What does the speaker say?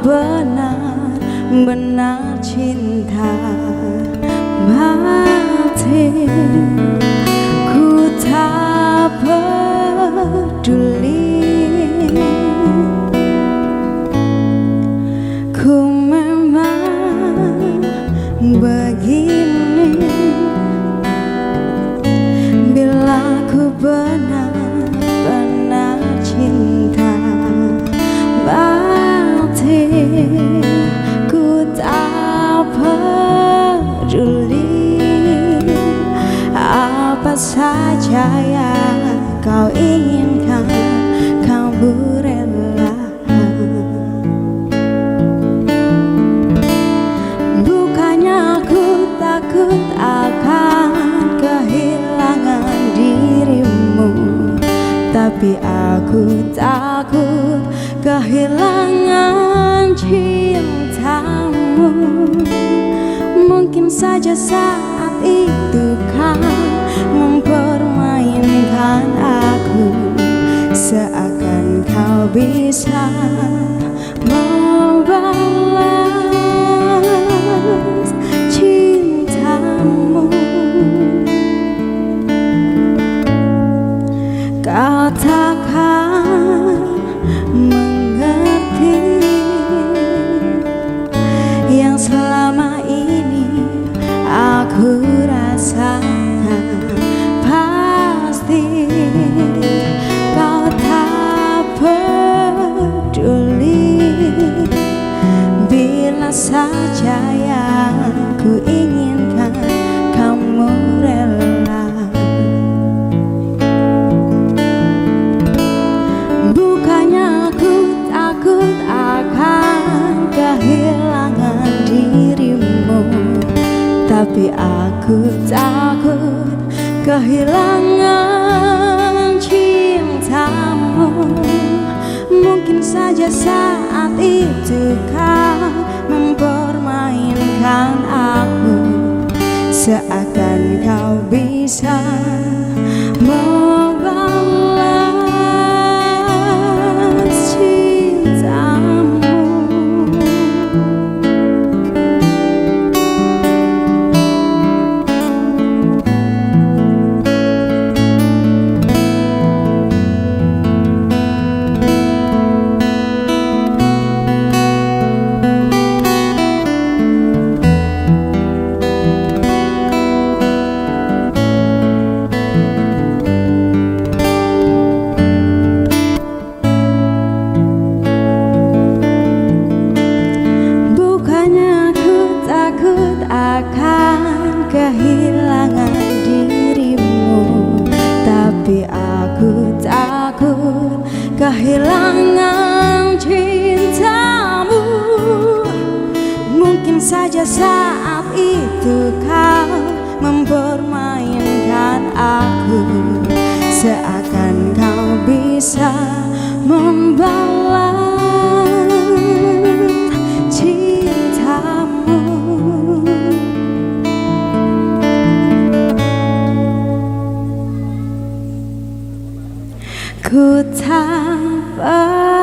benar-benar cinta kau inginkan Kau berelakan Bukannya aku takut akan kehilangan dirimu Tapi aku takut kehilangan cintamu. Mungkin saja saat itu kau mempermainkan aku Seakan kau bisa Saja yang ku inginkan kamu rela. Bukannya aku takut akan kehilangan dirimu Tapi aku takut kehilangan saat itu kau mempermainkan aku. Seakan kau bisa kehilangan dirimu. Tapi aku takut kehilangan cintamu. Mungkin saja saat itu kau mempermainkan aku. Seakan Ku tak